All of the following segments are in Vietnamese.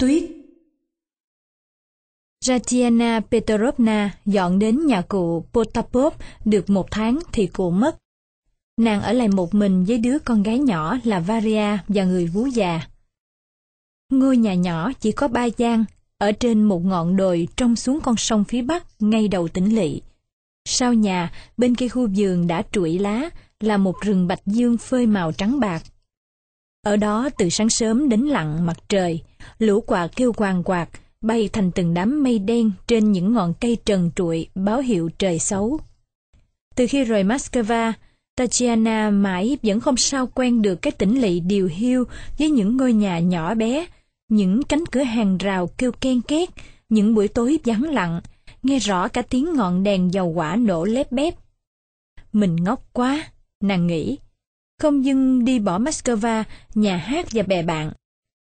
Tuyết Ratiana Petrovna dọn đến nhà cụ Potapov được một tháng thì cụ mất. Nàng ở lại một mình với đứa con gái nhỏ là Varia và người vú già. Ngôi nhà nhỏ chỉ có ba gian, ở trên một ngọn đồi trông xuống con sông phía bắc ngay đầu tỉnh lỵ. Sau nhà, bên cây khu vườn đã trụi lá, là một rừng bạch dương phơi màu trắng bạc. Ở đó từ sáng sớm đến lặng mặt trời, lũ quạ kêu quàng quạt, bay thành từng đám mây đen trên những ngọn cây trần trụi báo hiệu trời xấu. Từ khi rời Moscow, Tatiana mãi vẫn không sao quen được cái tỉnh lỵ điều hiu với những ngôi nhà nhỏ bé, những cánh cửa hàng rào kêu ken két, những buổi tối vắng lặng, nghe rõ cả tiếng ngọn đèn dầu quả nổ lép bép. Mình ngốc quá, nàng nghĩ. Không dưng đi bỏ Moscow, nhà hát và bè bạn.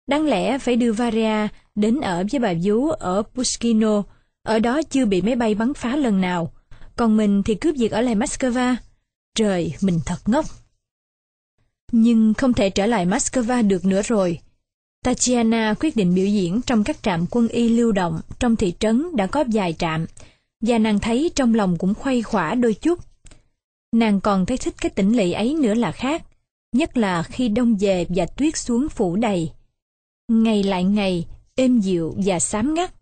Đáng lẽ phải đưa Varia đến ở với bà vú ở Pushkino, ở đó chưa bị máy bay bắn phá lần nào. Còn mình thì cướp việc ở lại Moscow. Trời, mình thật ngốc. Nhưng không thể trở lại Moscow được nữa rồi. Tatiana quyết định biểu diễn trong các trạm quân y lưu động trong thị trấn đã có vài trạm, và nàng thấy trong lòng cũng khuây khỏa đôi chút. Nàng còn thấy thích cái tỉnh lỵ ấy nữa là khác, nhất là khi đông về và tuyết xuống phủ đầy. Ngày lại ngày, êm dịu và xám ngắt.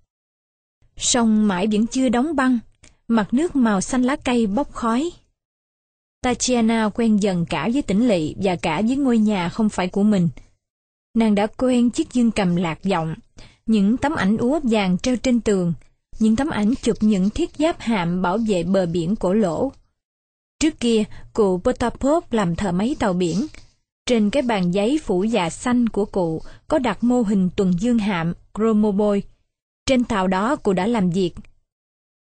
Sông mãi vẫn chưa đóng băng, mặt nước màu xanh lá cây bốc khói. Tatiana quen dần cả với tỉnh lỵ và cả với ngôi nhà không phải của mình. Nàng đã quen chiếc dương cầm lạc giọng, những tấm ảnh úa vàng treo trên tường, những tấm ảnh chụp những thiết giáp hạm bảo vệ bờ biển cổ lỗ. Trước kia, cụ Potapov làm thợ máy tàu biển. Trên cái bàn giấy phủ dạ xanh của cụ có đặt mô hình tuần dương hạm Gromoboy. Trên tàu đó cụ đã làm việc.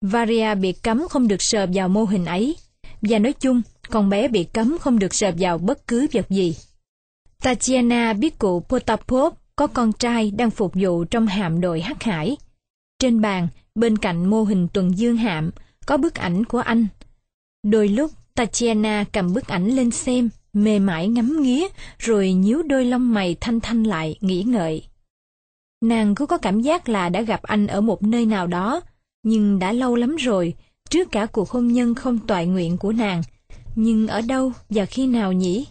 Varia bị cấm không được sờ vào mô hình ấy. Và nói chung, con bé bị cấm không được sờ vào bất cứ vật gì. Tatiana biết cụ Potapov có con trai đang phục vụ trong hạm đội hắc hải. Trên bàn, bên cạnh mô hình tuần dương hạm, có bức ảnh của anh. Đôi lúc, Tatiana cầm bức ảnh lên xem, mê mải ngắm nghía, rồi nhíu đôi lông mày thanh thanh lại, nghĩ ngợi. Nàng cứ có cảm giác là đã gặp anh ở một nơi nào đó, nhưng đã lâu lắm rồi, trước cả cuộc hôn nhân không toại nguyện của nàng. Nhưng ở đâu và khi nào nhỉ?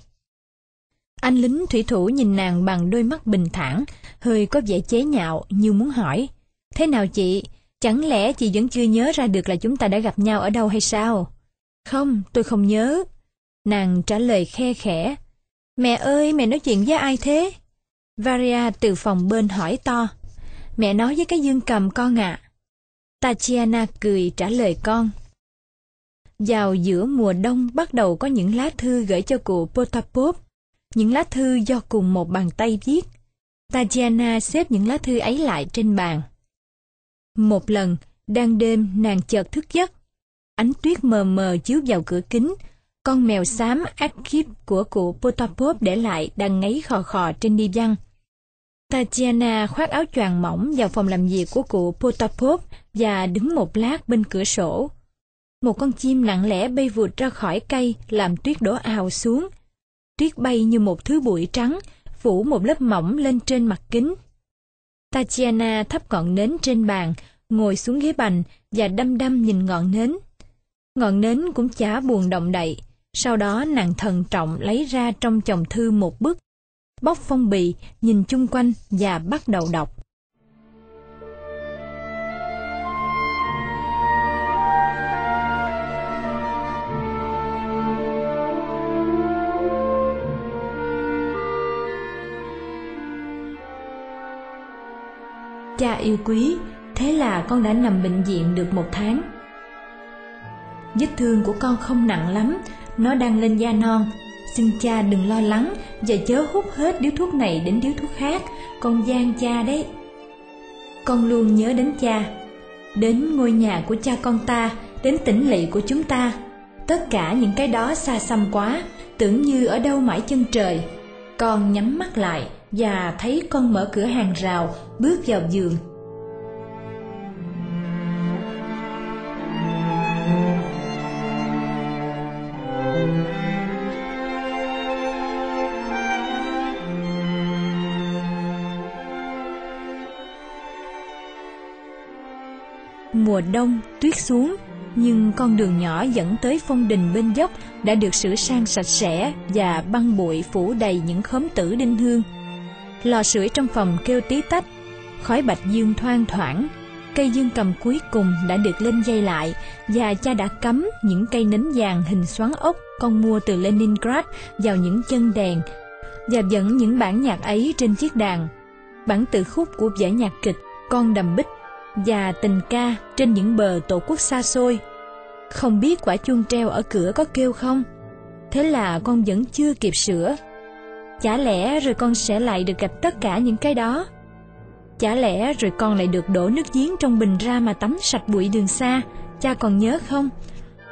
Anh lính thủy thủ nhìn nàng bằng đôi mắt bình thản, hơi có vẻ chế nhạo như muốn hỏi. Thế nào chị? Chẳng lẽ chị vẫn chưa nhớ ra được là chúng ta đã gặp nhau ở đâu hay sao? Không, tôi không nhớ. Nàng trả lời khe khẽ. Mẹ ơi, mẹ nói chuyện với ai thế? Varia từ phòng bên hỏi to. Mẹ nói với cái dương cầm con ạ. À. Tatiana cười trả lời con. Vào giữa mùa đông bắt đầu có những lá thư gửi cho cụ Potapov. Những lá thư do cùng một bàn tay viết. Tatiana xếp những lá thư ấy lại trên bàn. Một lần, đang đêm nàng chợt thức giấc. Ánh tuyết mờ mờ chiếu vào cửa kính. Con mèo xám Akip của cụ Potapov để lại đang ngáy khò khò trên đi văn. Tatiana khoác áo choàng mỏng vào phòng làm việc của cụ Potapov và đứng một lát bên cửa sổ. Một con chim lặng lẽ bay vụt ra khỏi cây làm tuyết đổ ào xuống. Tuyết bay như một thứ bụi trắng, phủ một lớp mỏng lên trên mặt kính. Tatiana thắp ngọn nến trên bàn, ngồi xuống ghế bành và đăm đăm nhìn ngọn nến. Ngọn nến cũng chả buồn động đậy, sau đó nàng thần trọng lấy ra trong chồng thư một bức. Bóc phong bì, nhìn chung quanh và bắt đầu đọc. Cha yêu quý, thế là con đã nằm bệnh viện được một tháng. Vết thương của con không nặng lắm, nó đang lên da non. Xin cha đừng lo lắng và chớ hút hết điếu thuốc này đến điếu thuốc khác, con gian cha đấy. Con luôn nhớ đến cha, đến ngôi nhà của cha con ta, đến tỉnh lỵ của chúng ta. Tất cả những cái đó xa xăm quá, tưởng như ở đâu mãi chân trời. Con nhắm mắt lại và thấy con mở cửa hàng rào, bước vào giường. Đông, tuyết xuống, nhưng con đường nhỏ dẫn tới phong đình bên dốc đã được sửa sang sạch sẽ và băng bụi phủ đầy những khóm tử đinh hương. Lò sưởi trong phòng kêu tí tách, khói bạch dương thoang thoảng, cây dương cầm cuối cùng đã được lên dây lại và cha đã cắm những cây nến vàng hình xoắn ốc con mua từ Leningrad vào những chân đèn và dẫn những bản nhạc ấy trên chiếc đàn. Bản tự khúc của vở nhạc kịch Con đầm bích và tình ca trên những bờ tổ quốc xa xôi. Không biết quả chuông treo ở cửa có kêu không? Thế là con vẫn chưa kịp sửa. Chả lẽ rồi con sẽ lại được gặp tất cả những cái đó? Chả lẽ rồi con lại được đổ nước giếng trong bình ra mà tắm sạch bụi đường xa? Cha còn nhớ không?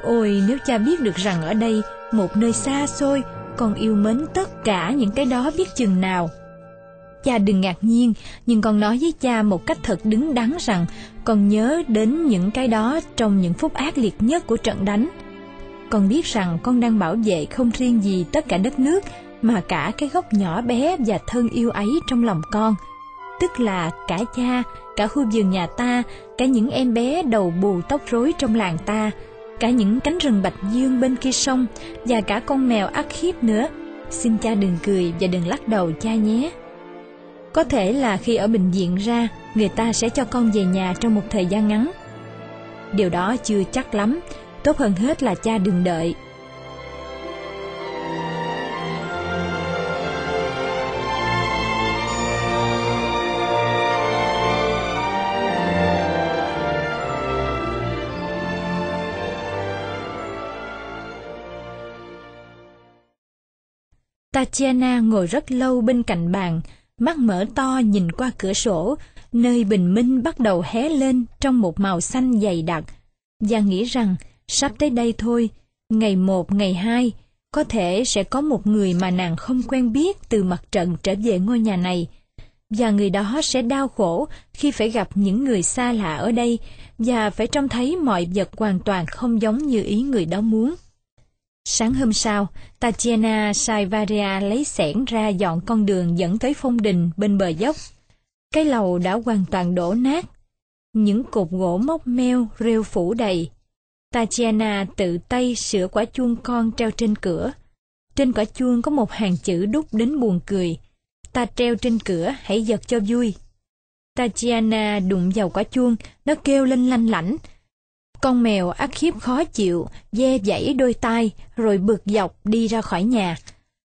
Ôi nếu cha biết được rằng ở đây, một nơi xa xôi, con yêu mến tất cả những cái đó biết chừng nào. Cha đừng ngạc nhiên, nhưng con nói với cha một cách thật đứng đắn rằng con nhớ đến những cái đó trong những phút ác liệt nhất của trận đánh. Con biết rằng con đang bảo vệ không riêng gì tất cả đất nước, mà cả cái gốc nhỏ bé và thân yêu ấy trong lòng con. Tức là cả cha, cả khu vườn nhà ta, cả những em bé đầu bù tóc rối trong làng ta, cả những cánh rừng bạch dương bên kia sông và cả con mèo ác khiếp nữa. Xin cha đừng cười và đừng lắc đầu cha nhé. Có thể là khi ở bệnh viện ra, người ta sẽ cho con về nhà trong một thời gian ngắn. Điều đó chưa chắc lắm, tốt hơn hết là cha đừng đợi. Tatiana ngồi rất lâu bên cạnh bàn, mắt mở to nhìn qua cửa sổ, nơi bình minh bắt đầu hé lên trong một màu xanh dày đặc, và nghĩ rằng sắp tới đây thôi, ngày một, ngày hai, có thể sẽ có một người mà nàng không quen biết từ mặt trận trở về ngôi nhà này, và người đó sẽ đau khổ khi phải gặp những người xa lạ ở đây và phải trông thấy mọi vật hoàn toàn không giống như ý người đó muốn. Sáng hôm sau, Tatiana Saivaria lấy xẻng ra dọn con đường dẫn tới phong đình bên bờ dốc. Cái lầu đã hoàn toàn đổ nát. Những cột gỗ móc meo rêu phủ đầy. Tatiana tự tay sửa quả chuông con treo trên cửa. Trên quả chuông có một hàng chữ đúc đến buồn cười. Ta treo trên cửa, hãy giật cho vui. Tatiana đụng vào quả chuông, nó kêu lên lanh lảnh, con mèo ác khiếp khó chịu, dê dãy đôi tai, rồi bực dọc đi ra khỏi nhà.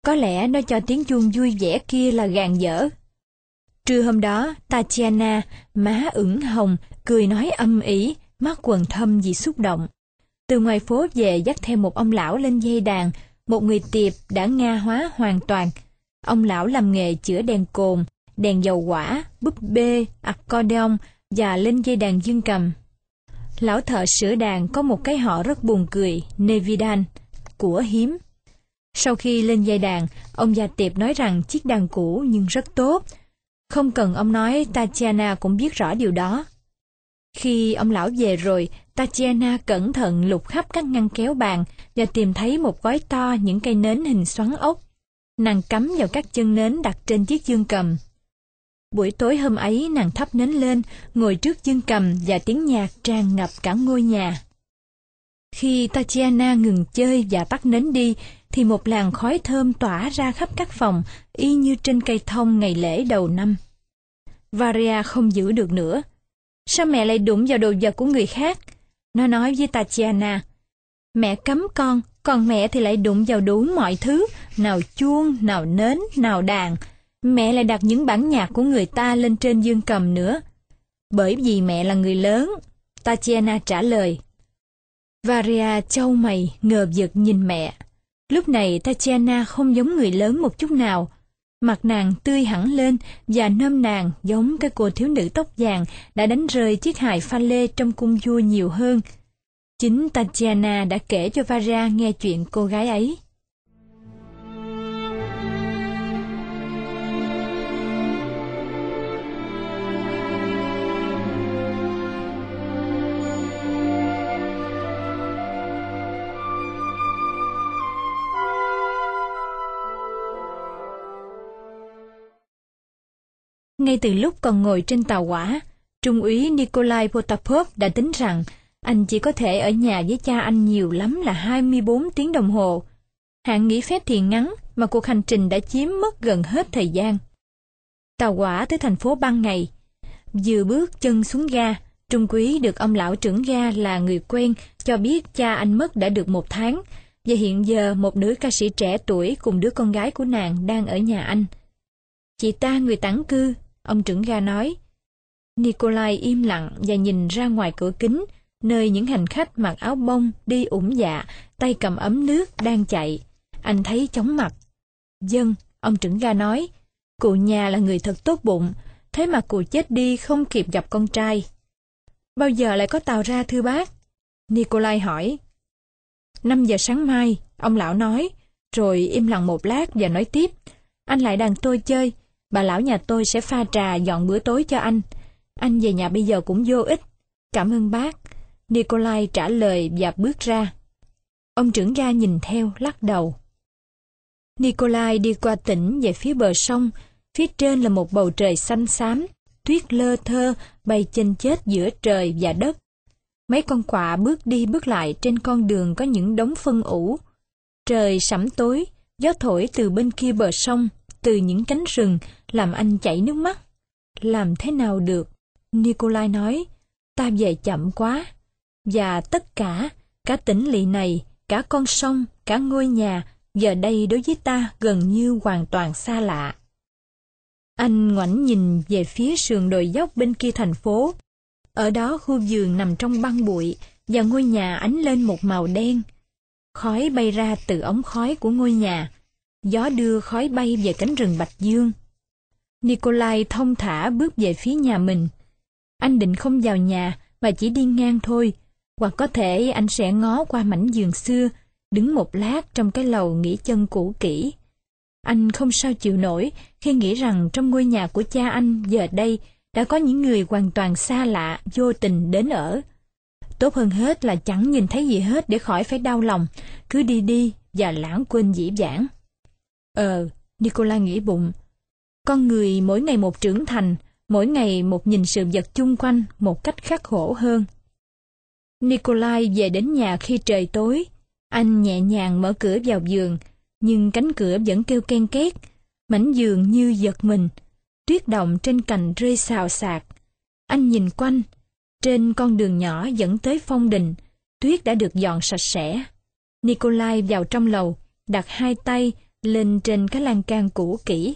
Có lẽ nó cho tiếng chuông vui vẻ kia là gàn dở. Trưa hôm đó, Tatiana, má ửng hồng, cười nói âm ỉ, mắt quần thâm vì xúc động. Từ ngoài phố về dắt theo một ông lão lên dây đàn, một người tiệp đã nga hóa hoàn toàn. Ông lão làm nghề chữa đèn cồn, đèn dầu quả, búp bê, accordion và lên dây đàn dương cầm. Lão thợ sửa đàn có một cái họ rất buồn cười, Nevidan, của hiếm. Sau khi lên dây đàn, ông gia tiệp nói rằng chiếc đàn cũ nhưng rất tốt. Không cần ông nói, Tatiana cũng biết rõ điều đó. Khi ông lão về rồi, Tatiana cẩn thận lục khắp các ngăn kéo bàn và tìm thấy một gói to những cây nến hình xoắn ốc. Nàng cắm vào các chân nến đặt trên chiếc dương cầm. Buổi tối hôm ấy nàng thắp nến lên, ngồi trước dương cầm và tiếng nhạc tràn ngập cả ngôi nhà. Khi Tatiana ngừng chơi và tắt nến đi, thì một làn khói thơm tỏa ra khắp các phòng, y như trên cây thông ngày lễ đầu năm. Varia không giữ được nữa. Sao mẹ lại đụng vào đồ vật của người khác? Nó nói với Tatiana. Mẹ cấm con, còn mẹ thì lại đụng vào đủ mọi thứ, nào chuông, nào nến, nào đàn, mẹ lại đặt những bản nhạc của người ta lên trên dương cầm nữa. Bởi vì mẹ là người lớn, Tatiana trả lời. Varia châu mày ngờ giật nhìn mẹ. Lúc này Tatiana không giống người lớn một chút nào. Mặt nàng tươi hẳn lên và nôm nàng giống cái cô thiếu nữ tóc vàng đã đánh rơi chiếc hài pha lê trong cung vua nhiều hơn. Chính Tatiana đã kể cho Varia nghe chuyện cô gái ấy. Ngay từ lúc còn ngồi trên tàu hỏa, Trung úy Nikolai Potapov đã tính rằng anh chỉ có thể ở nhà với cha anh nhiều lắm là 24 tiếng đồng hồ. Hạn nghỉ phép thì ngắn, mà cuộc hành trình đã chiếm mất gần hết thời gian. Tàu quả tới thành phố ban ngày. Vừa bước chân xuống ga, Trung quý được ông lão trưởng ga là người quen cho biết cha anh mất đã được một tháng, và hiện giờ một nữ ca sĩ trẻ tuổi cùng đứa con gái của nàng đang ở nhà anh. Chị ta người tản cư, ông trưởng ga nói. Nikolai im lặng và nhìn ra ngoài cửa kính, nơi những hành khách mặc áo bông đi ủng dạ, tay cầm ấm nước đang chạy. Anh thấy chóng mặt. Dân, ông trưởng ga nói, cụ nhà là người thật tốt bụng, thế mà cụ chết đi không kịp gặp con trai. Bao giờ lại có tàu ra thưa bác? Nikolai hỏi. Năm giờ sáng mai, ông lão nói, rồi im lặng một lát và nói tiếp. Anh lại đàn tôi chơi, bà lão nhà tôi sẽ pha trà dọn bữa tối cho anh. Anh về nhà bây giờ cũng vô ích. Cảm ơn bác. Nikolai trả lời và bước ra. Ông trưởng gia nhìn theo, lắc đầu. Nikolai đi qua tỉnh về phía bờ sông, phía trên là một bầu trời xanh xám, tuyết lơ thơ bay chênh chết giữa trời và đất. Mấy con quạ bước đi bước lại trên con đường có những đống phân ủ. Trời sẫm tối, gió thổi từ bên kia bờ sông, từ những cánh rừng, làm anh chảy nước mắt. Làm thế nào được? Nikolai nói, ta về chậm quá. Và tất cả, cả tỉnh lỵ này, cả con sông, cả ngôi nhà, giờ đây đối với ta gần như hoàn toàn xa lạ. Anh ngoảnh nhìn về phía sườn đồi dốc bên kia thành phố. Ở đó khu vườn nằm trong băng bụi và ngôi nhà ánh lên một màu đen. Khói bay ra từ ống khói của ngôi nhà. Gió đưa khói bay về cánh rừng Bạch Dương. Nikolai thông thả bước về phía nhà mình. Anh định không vào nhà mà chỉ đi ngang thôi, hoặc có thể anh sẽ ngó qua mảnh giường xưa, đứng một lát trong cái lầu nghỉ chân cũ kỹ. Anh không sao chịu nổi khi nghĩ rằng trong ngôi nhà của cha anh giờ đây đã có những người hoàn toàn xa lạ, vô tình đến ở. Tốt hơn hết là chẳng nhìn thấy gì hết để khỏi phải đau lòng, cứ đi đi và lãng quên dĩ vãng. Ờ, Nicola nghĩ bụng. Con người mỗi ngày một trưởng thành, mỗi ngày một nhìn sự vật chung quanh một cách khắc khổ hơn. Nikolai về đến nhà khi trời tối. Anh nhẹ nhàng mở cửa vào giường, nhưng cánh cửa vẫn kêu ken két, mảnh giường như giật mình. Tuyết động trên cành rơi xào xạc. Anh nhìn quanh, trên con đường nhỏ dẫn tới phong đình, tuyết đã được dọn sạch sẽ. Nikolai vào trong lầu, đặt hai tay lên trên cái lan can cũ kỹ.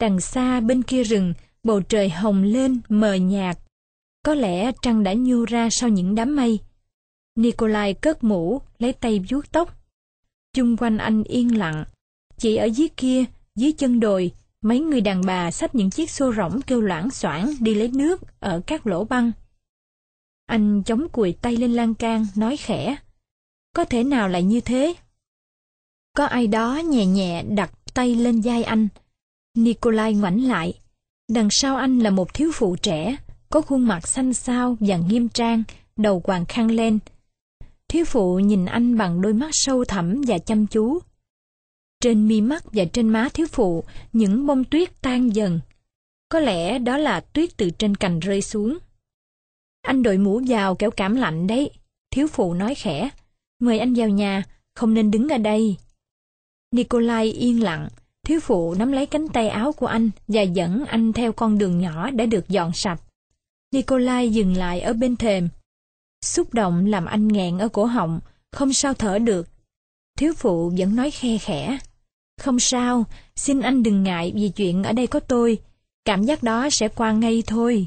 Đằng xa bên kia rừng, bầu trời hồng lên mờ nhạt. Có lẽ trăng đã nhô ra sau những đám mây. Nikolai cất mũ, lấy tay vuốt tóc. Chung quanh anh yên lặng. Chỉ ở dưới kia, dưới chân đồi, mấy người đàn bà xách những chiếc xô rỗng kêu loãng xoảng đi lấy nước ở các lỗ băng. Anh chống cùi tay lên lan can, nói khẽ. Có thể nào lại như thế? Có ai đó nhẹ nhẹ đặt tay lên vai anh. Nikolai ngoảnh lại. Đằng sau anh là một thiếu phụ trẻ, có khuôn mặt xanh xao và nghiêm trang, đầu quàng khăn lên. Thiếu phụ nhìn anh bằng đôi mắt sâu thẳm và chăm chú. Trên mi mắt và trên má thiếu phụ, những bông tuyết tan dần. Có lẽ đó là tuyết từ trên cành rơi xuống. Anh đội mũ vào kéo cảm lạnh đấy. Thiếu phụ nói khẽ. Mời anh vào nhà, không nên đứng ở đây. Nikolai yên lặng. Thiếu phụ nắm lấy cánh tay áo của anh và dẫn anh theo con đường nhỏ đã được dọn sạch. Nikolai dừng lại ở bên thềm. Xúc động làm anh nghẹn ở cổ họng, không sao thở được. Thiếu phụ vẫn nói khe khẽ. Không sao, xin anh đừng ngại vì chuyện ở đây có tôi. Cảm giác đó sẽ qua ngay thôi.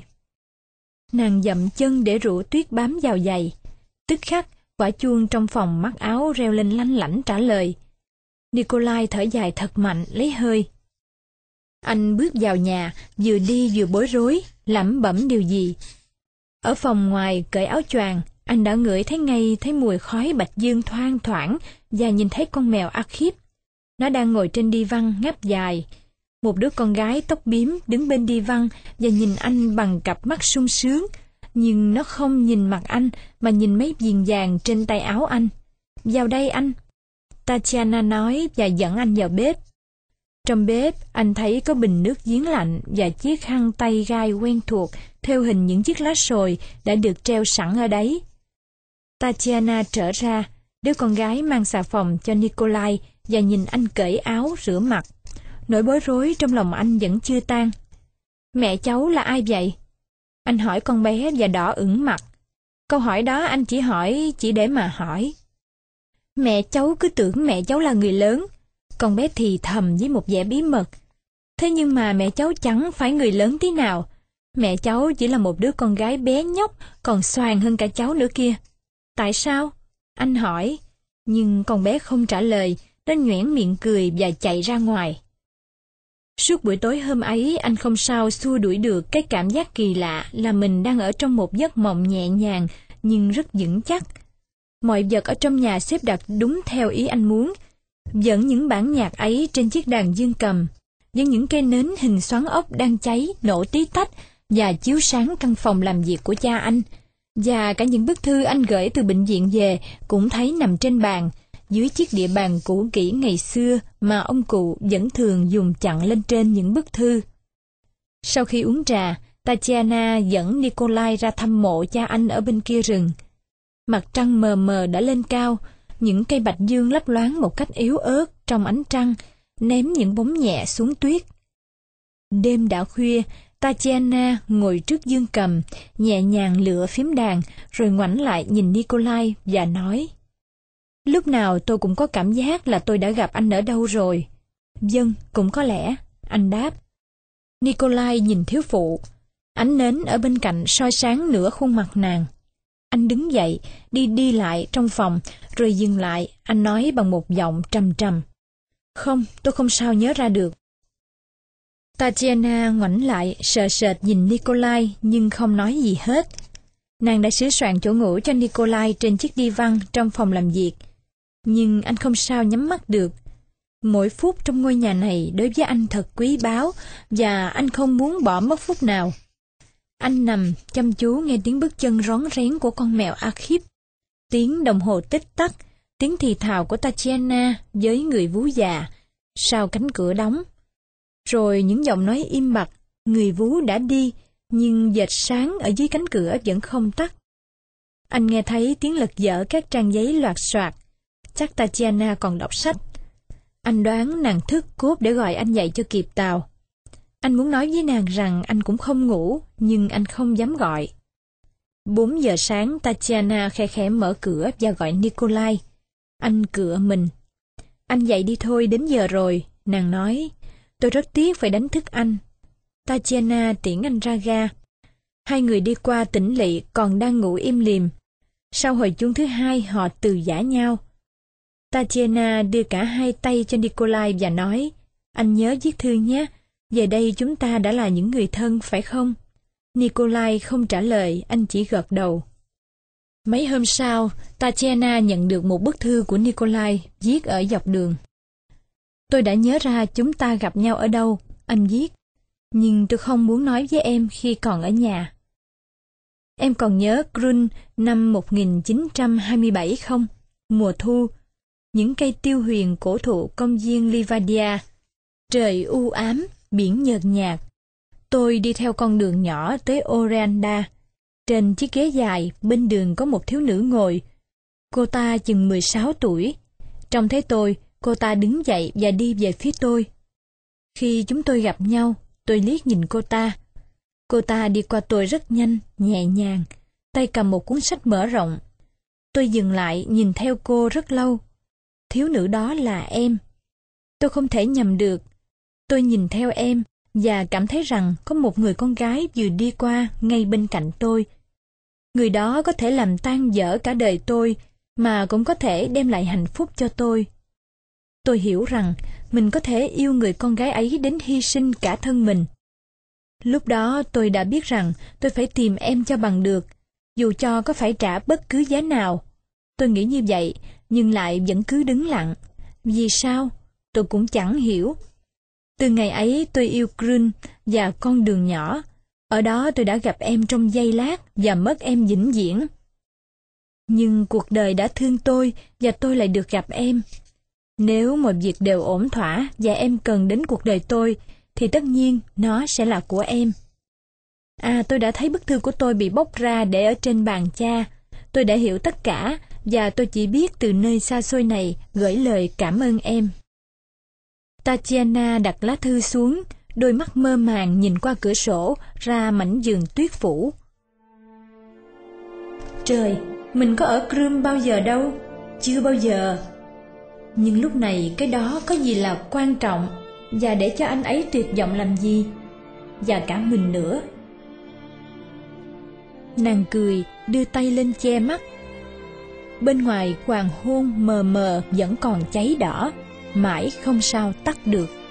Nàng dậm chân để rủ tuyết bám vào giày. Tức khắc, quả chuông trong phòng mắt áo reo lên lanh lảnh trả lời. Nikolai thở dài thật mạnh, lấy hơi. Anh bước vào nhà, vừa đi vừa bối rối, lẩm bẩm điều gì. Ở phòng ngoài cởi áo choàng, anh đã ngửi thấy ngay thấy mùi khói bạch dương thoang thoảng và nhìn thấy con mèo ác khiếp. Nó đang ngồi trên đi văn ngáp dài. Một đứa con gái tóc bím đứng bên đi văn và nhìn anh bằng cặp mắt sung sướng. Nhưng nó không nhìn mặt anh mà nhìn mấy viền vàng trên tay áo anh. Vào đây anh. Tatiana nói và dẫn anh vào bếp. Trong bếp, anh thấy có bình nước giếng lạnh và chiếc khăn tay gai quen thuộc theo hình những chiếc lá sồi đã được treo sẵn ở đấy. Tatiana trở ra, đứa con gái mang xà phòng cho Nikolai và nhìn anh cởi áo rửa mặt. Nỗi bối rối trong lòng anh vẫn chưa tan. Mẹ cháu là ai vậy? Anh hỏi con bé và đỏ ửng mặt. Câu hỏi đó anh chỉ hỏi chỉ để mà hỏi. Mẹ cháu cứ tưởng mẹ cháu là người lớn. Con bé thì thầm với một vẻ bí mật. Thế nhưng mà mẹ cháu chẳng phải người lớn tí nào. Mẹ cháu chỉ là một đứa con gái bé nhóc, còn xoàng hơn cả cháu nữa kia. Tại sao? Anh hỏi. Nhưng con bé không trả lời, nó nhoẻn miệng cười và chạy ra ngoài. Suốt buổi tối hôm ấy, anh không sao xua đuổi được cái cảm giác kỳ lạ là mình đang ở trong một giấc mộng nhẹ nhàng, nhưng rất vững chắc. Mọi vật ở trong nhà xếp đặt đúng theo ý anh muốn. Dẫn những bản nhạc ấy trên chiếc đàn dương cầm, với những cây nến hình xoắn ốc đang cháy, nổ tí tách và chiếu sáng căn phòng làm việc của cha anh. Và cả những bức thư anh gửi từ bệnh viện về cũng thấy nằm trên bàn, dưới chiếc địa bàn cũ kỹ ngày xưa mà ông cụ vẫn thường dùng chặn lên trên những bức thư. Sau khi uống trà, Tatiana dẫn Nikolai ra thăm mộ cha anh ở bên kia rừng. Mặt trăng mờ mờ đã lên cao, những cây bạch dương lấp loáng một cách yếu ớt trong ánh trăng, ném những bóng nhẹ xuống tuyết. Đêm đã khuya, Tatiana ngồi trước dương cầm, nhẹ nhàng lựa phím đàn, rồi ngoảnh lại nhìn Nikolai và nói. Lúc nào tôi cũng có cảm giác là tôi đã gặp anh ở đâu rồi. Dân, cũng có lẽ, anh đáp. Nikolai nhìn thiếu phụ. Ánh nến ở bên cạnh soi sáng nửa khuôn mặt nàng. Anh đứng dậy, đi đi lại trong phòng, rồi dừng lại, anh nói bằng một giọng trầm trầm. Không, tôi không sao nhớ ra được. Tatiana ngoảnh lại, sợ sệt nhìn Nikolai nhưng không nói gì hết. Nàng đã sửa soạn chỗ ngủ cho Nikolai trên chiếc đi văn trong phòng làm việc. Nhưng anh không sao nhắm mắt được. Mỗi phút trong ngôi nhà này đối với anh thật quý báu và anh không muốn bỏ mất phút nào. Anh nằm chăm chú nghe tiếng bước chân rón rén của con mèo Akhip, tiếng đồng hồ tích tắc, tiếng thì thào của Tatiana với người vú già, sau cánh cửa đóng. Rồi những giọng nói im bặt, người vú đã đi, nhưng dệt sáng ở dưới cánh cửa vẫn không tắt. Anh nghe thấy tiếng lật dở các trang giấy loạt soạt. Chắc Tatiana còn đọc sách. Anh đoán nàng thức cốt để gọi anh dậy cho kịp tàu. Anh muốn nói với nàng rằng anh cũng không ngủ, nhưng anh không dám gọi. 4 giờ sáng, Tatiana khe khẽ mở cửa và gọi Nikolai. Anh cửa mình. Anh dậy đi thôi, đến giờ rồi, nàng nói. Tôi rất tiếc phải đánh thức anh. Tatiana tiễn anh ra ga. Hai người đi qua tỉnh lỵ còn đang ngủ im lìm. Sau hồi chuông thứ hai họ từ giả nhau. Tatiana đưa cả hai tay cho Nikolai và nói, anh nhớ viết thư nhé, về đây chúng ta đã là những người thân phải không? Nikolai không trả lời, anh chỉ gật đầu. Mấy hôm sau, Tatiana nhận được một bức thư của Nikolai viết ở dọc đường. Tôi đã nhớ ra chúng ta gặp nhau ở đâu, anh viết. Nhưng tôi không muốn nói với em khi còn ở nhà. Em còn nhớ Grun năm 1927 không? Mùa thu, những cây tiêu huyền cổ thụ công viên Livadia. Trời u ám, biển nhợt nhạt. Tôi đi theo con đường nhỏ tới Oranda. Trên chiếc ghế dài, bên đường có một thiếu nữ ngồi. Cô ta chừng 16 tuổi. Trông thấy tôi, cô ta đứng dậy và đi về phía tôi. Khi chúng tôi gặp nhau, tôi liếc nhìn cô ta. Cô ta đi qua tôi rất nhanh, nhẹ nhàng, tay cầm một cuốn sách mở rộng. Tôi dừng lại nhìn theo cô rất lâu. Thiếu nữ đó là em. Tôi không thể nhầm được. Tôi nhìn theo em và cảm thấy rằng có một người con gái vừa đi qua ngay bên cạnh tôi. Người đó có thể làm tan dở cả đời tôi mà cũng có thể đem lại hạnh phúc cho tôi. Tôi hiểu rằng mình có thể yêu người con gái ấy đến hy sinh cả thân mình. Lúc đó tôi đã biết rằng tôi phải tìm em cho bằng được, dù cho có phải trả bất cứ giá nào. Tôi nghĩ như vậy, nhưng lại vẫn cứ đứng lặng. Vì sao? Tôi cũng chẳng hiểu. Từ ngày ấy tôi yêu Grun và con đường nhỏ. Ở đó tôi đã gặp em trong giây lát và mất em vĩnh viễn. Nhưng cuộc đời đã thương tôi và tôi lại được gặp em. Nếu mọi việc đều ổn thỏa và em cần đến cuộc đời tôi, thì tất nhiên nó sẽ là của em. À, tôi đã thấy bức thư của tôi bị bóc ra để ở trên bàn cha. Tôi đã hiểu tất cả, và tôi chỉ biết từ nơi xa xôi này gửi lời cảm ơn em. Tatiana đặt lá thư xuống, đôi mắt mơ màng nhìn qua cửa sổ ra mảnh giường tuyết phủ. Trời, mình có ở Crimea bao giờ đâu, chưa bao giờ. Nhưng lúc này cái đó có gì là quan trọng, và để cho anh ấy tuyệt vọng làm gì, và cả mình nữa. Nàng cười, đưa tay lên che mắt. Bên ngoài hoàng hôn mờ mờ vẫn còn cháy đỏ, mãi không sao tắt được.